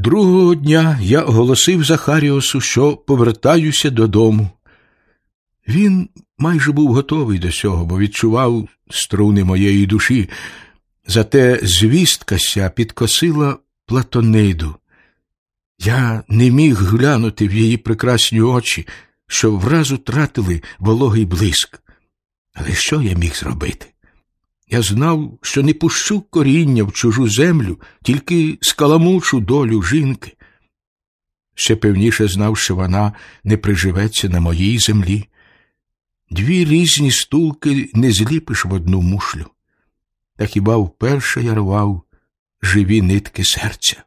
Другого дня я оголосив Захаріосу, що повертаюся додому. Він майже був готовий до цього, бо відчував струни моєї душі, зате звістка ся підкосила Платониду. Я не міг глянути в її прекрасні очі, що вразу тратили вологий блиск. Але що я міг зробити? Я знав, що не пущу коріння в чужу землю, тільки скаламучу долю жінки. Ще певніше знав, що вона не приживеться на моїй землі. Дві різні стулки не зліпиш в одну мушлю. Та хіба вперше я рвав живі нитки серця.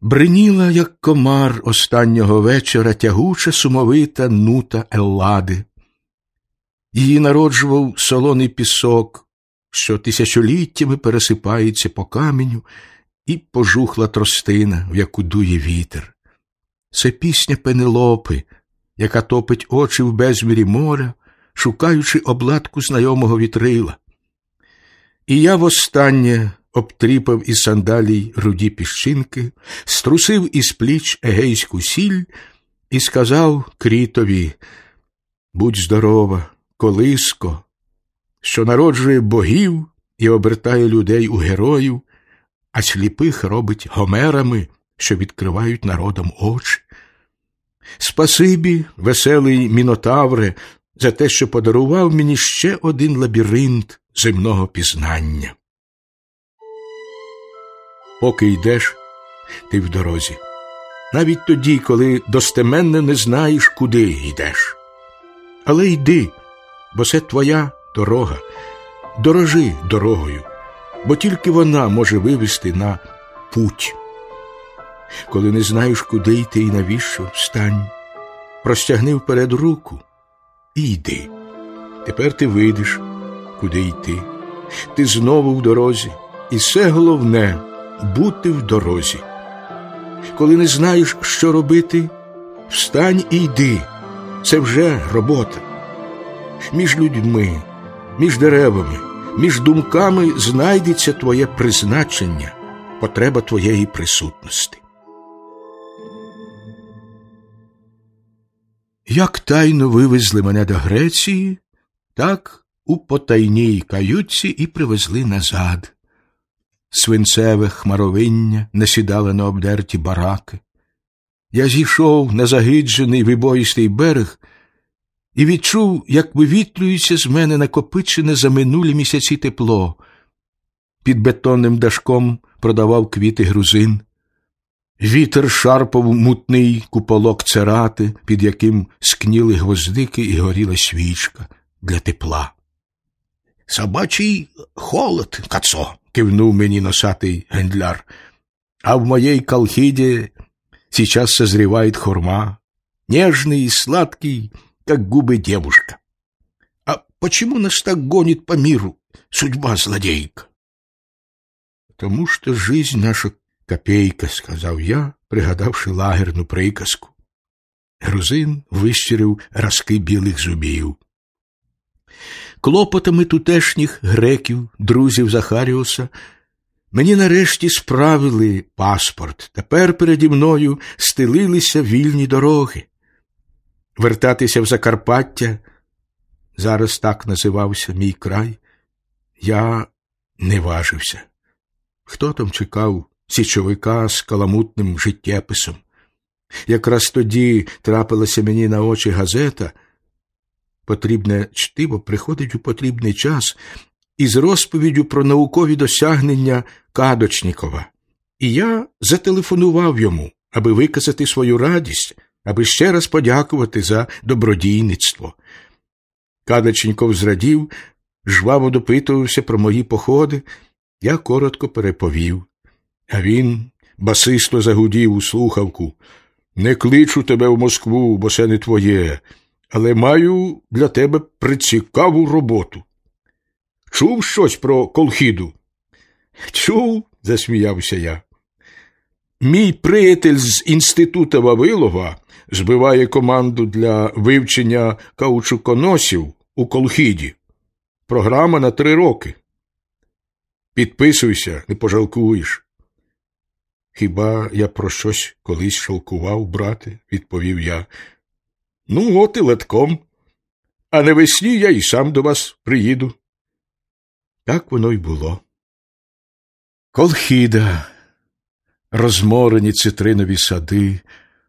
Бриніла, як комар останнього вечора, тягуча сумовита нута Еллади. Її народжував солоний пісок, що тисячоліттями пересипається по каменю, і пожухла тростина, в яку дує вітер. Це пісня Пенелопи, яка топить очі в безмірі моря, шукаючи обладку знайомого вітрила. І я востаннє обтріпав із сандалій руді піщинки, струсив із пліч егейську сіль і сказав крітові Будь здорова, колиско, що народжує богів і обертає людей у героїв, а сліпих робить гомерами, що відкривають народом очі. Спасибі, веселий мінотавре, за те, що подарував мені ще один лабіринт земного пізнання. Поки йдеш, ти в дорозі, навіть тоді, коли достеменно не знаєш, куди йдеш. Але йди, бо це твоя дорога, дорожи дорогою, бо тільки вона може вивести на путь. Коли не знаєш, куди йти і навіщо, встань, простягни вперед руку і йди. Тепер ти вийдеш, куди йти. Ти знову в дорозі, і все головне бути в дорозі. Коли не знаєш, що робити, встань і йди. Це вже робота. Між людьми, між деревами, між думками знайдеться твоє призначення, потреба твоєї присутності. Як тайно вивезли мене до Греції, так у потайній каютці і привезли назад. Свинцеве хмаровиння насідало на обдерті бараки. Я зійшов на загиджений вибоїстий берег і відчув, як вивітрюється з мене накопичене за минулі місяці тепло. Під бетонним дашком продавав квіти грузин. Вітер шарпав мутний куполок церати, під яким скніли гвоздики і горіла свічка для тепла. Собачий холод, кацо, кивнув мені носатий гендляр. А в моей колхиде сейчас созревает хурма, нежный и сладкий, как губы девушка. А почему нас так гонит по миру судьба злодейка? Тому що жизнь наша копейка, сказав я, пригадавши лагерну приказку. Грузин вищирив разки білих зубів. Клопотами тутешніх греків, друзів Захаріуса, мені нарешті справили паспорт. Тепер переді мною стелилися вільні дороги. Вертатися в Закарпаття, зараз так називався мій край, я не важився. Хто там чекав січовика з каламутним життєписом? Якраз тоді трапилася мені на очі газета. Потрібне чтиво приходить у потрібний час із розповіддю про наукові досягнення Кадочнікова. І я зателефонував йому, аби виказати свою радість, аби ще раз подякувати за добродійництво. Кадочніков зрадів, жваво допитувався про мої походи, я коротко переповів. А він басисто загудів у слухавку. Не кличу тебе в Москву, бо це не твоє, але маю для тебе прицікаву роботу. Чув щось про колхіду? Чув, засміявся я. Мій приятель з інститута Вавилова збиває команду для вивчення каучуконосів у колхіді. Програма на три роки. Підписуйся, не пожалкуєш. Хіба я про щось колись шалкував, брате, відповів я. Ну, от і летком. А навесні я і сам до вас приїду. Так воно й було. Колхіда, розморені цитринові сади,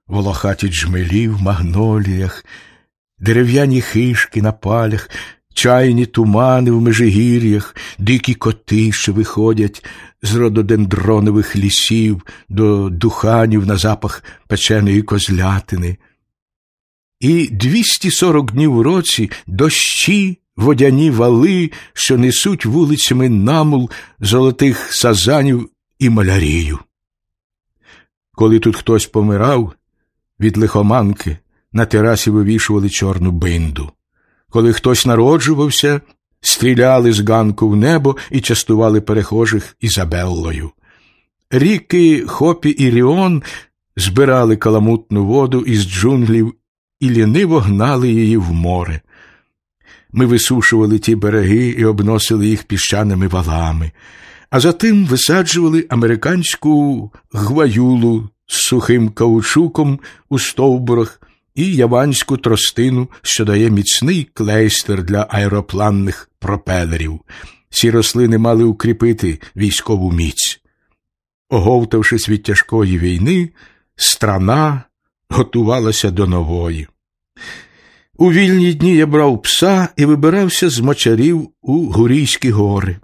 волохаті джмелі в магноліях, дерев'яні хишки на палях, чайні тумани в межигір'ях, дикі коти, що виходять з рододендронових лісів до духанів на запах печеної козлятини. І 240 днів у році дощі, водяні вали, що несуть вулицями намул золотих сазанів і малярію. Коли тут хтось помирав від лихоманки, на терасі вивішували чорну бинду. Коли хтось народжувався, стріляли з ганку в небо і частували перехожих Ізабеллою. Ріки Хопі і Ріон збирали каламутну воду із джунглів і ліниво гнали її в море. Ми висушували ті береги і обносили їх піщаними валами, а затим висаджували американську гваюлу з сухим каучуком у стовбурах і яванську тростину, що дає міцний клейстер для аеропланних пропелерів. Ці рослини мали укріпити військову міць. Оговтавшись від тяжкої війни, страна готувалася до нової. У вільні дні я брав пса і вибирався з мочарів у Гурійські гори.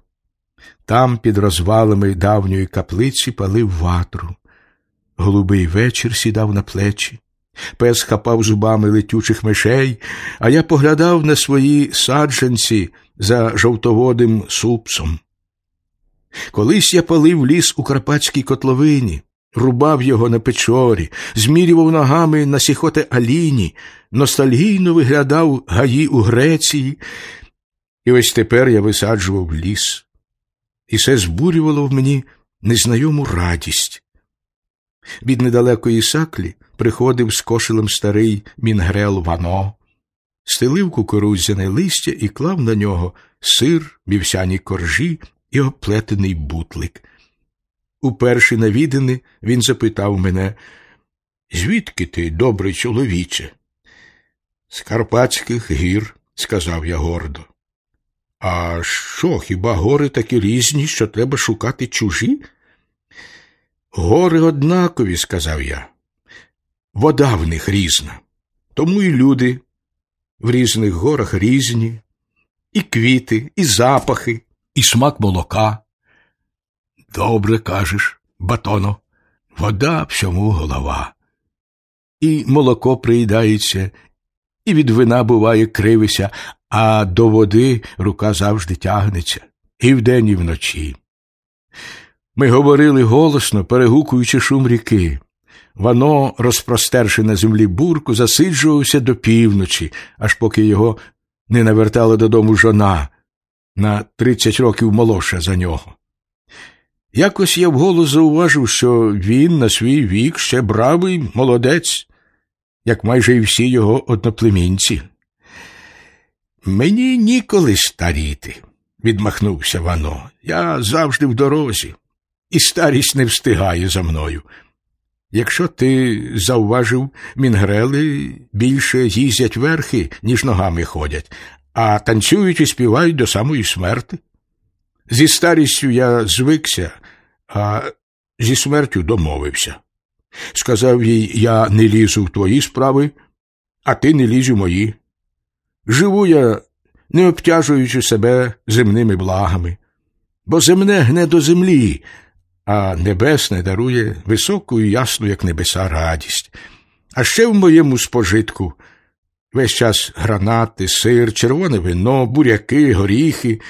Там, під розвалами давньої каплиці, палив ватру. Голубий вечір сідав на плечі. Пес хапав зубами летючих мишей, а я поглядав на свої саджанці за жовтоводим супсом. Колись я палив ліс у Карпатській котловині, рубав його на печорі, змірював ногами на сіхоте Аліні, ностальгійно виглядав гаї у Греції, і ось тепер я висаджував ліс. І все збурювало в мені незнайому радість. Від недалекої саклі приходив з кошелем старий мінгрел Вано, стелив кукурудзяне листя і клав на нього сир, вівсяні коржі і оплетений бутлик. Уперше навідини він запитав мене, звідки ти, добрий чоловіче? З Карпатських гір, сказав я гордо. А що, хіба гори такі різні, що треба шукати чужі? Гори однакові, сказав я. Вода в них різна. Тому і люди в різних горах різні, і квіти, і запахи, і смак молока. Добре кажеш, батоно, вода всьому голова. І молоко приїдається, і від вина буває кривися, а до води рука завжди тягнеться і вдень, і вночі. Ми говорили голосно, перегукуючи шум ріки. Вано, розпростерши на землі бурку, засиджувався до півночі, аж поки його не навертала додому жона на тридцять років молодша за нього. Якось я вголос зауважив, що він на свій вік ще бравий молодець, як майже і всі його одноплемінці. Мені ніколи старіти, відмахнувся Вано. Я завжди в дорозі, і старість не встигає за мною. Якщо ти завважив, мінгрели більше їздять верхи, ніж ногами ходять, а танцюють і співають до самої смерти. Зі старістю я звикся, а зі смертю домовився. Сказав їй, я не лізу в твої справи, а ти не лізь у мої. Живу я, не обтяжуючи себе земними благами, бо земне гне до землі, а небесне дарує високу і ясну, як небеса, радість. А ще в моєму спожитку весь час гранати, сир, червоне вино, буряки, горіхи,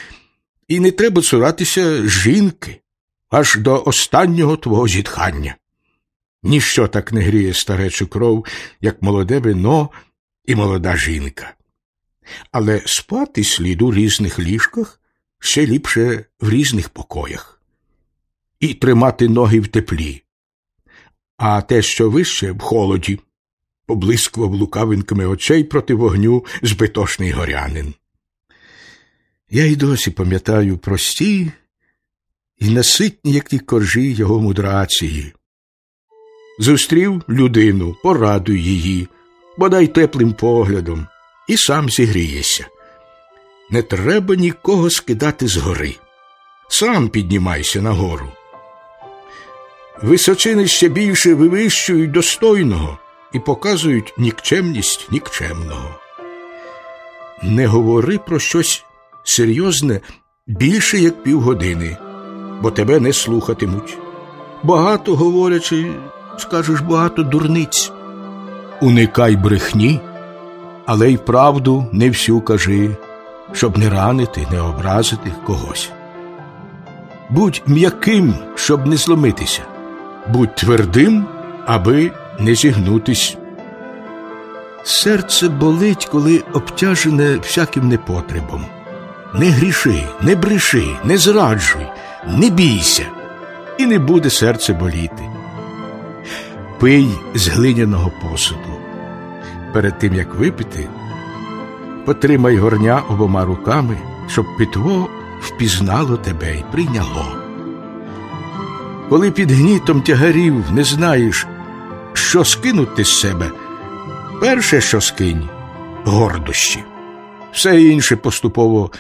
і не треба цуратися жінки аж до останнього твого зітхання. Ніщо так не гріє старечу кров, як молоде вино і молода жінка. Але спати слід у різних ліжках ще ліпше в різних покоях і тримати ноги в теплі, а те, що вище в холоді, поблискував лукавинками очей проти вогню збитошний горянин. Я й досі пам'ятаю прості і наситні, як ті коржі його мудрації. Зустрів людину, порадуй її, бодай теплим поглядом, і сам зігрієшся. Не треба нікого скидати згори. Сам піднімайся нагору. Височини ще більше вивищують достойного і показують нікчемність нікчемного. Не говори про щось серйозне більше як півгодини, бо тебе не слухатимуть. Багато говорячи, скажеш багато дурниць. Уникай брехні, але й правду не всю кажи, щоб не ранити, не образити когось. Будь м'яким, щоб не зломитися, будь твердим, аби не зігнутись. Серце болить, коли обтяжене всяким непотребом. Не гріши, не бреши, не зраджуй, не бійся, і не буде серце боліти. Пий з глиняного посуду. Перед тим як випити, потримай горня обома руками, щоб питво впізнало тебе і прийняло. Коли під гнітом тягарів не знаєш, що скинути з себе, перше, що скинь гордощі, все інше поступово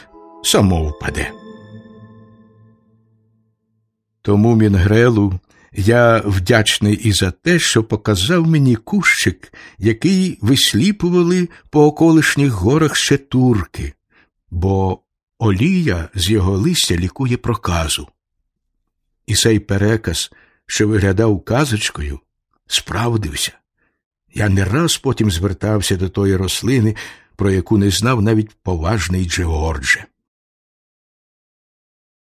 само впаде. Тому Мінгрелу я вдячний і за те, що показав мені кущик, який висліпували по околишніх горах ще турки, бо олія з його листя лікує проказу. І цей переказ, що виглядав казочкою, справдився. Я не раз потім звертався до тої рослини, про яку не знав навіть поважний Джеордже.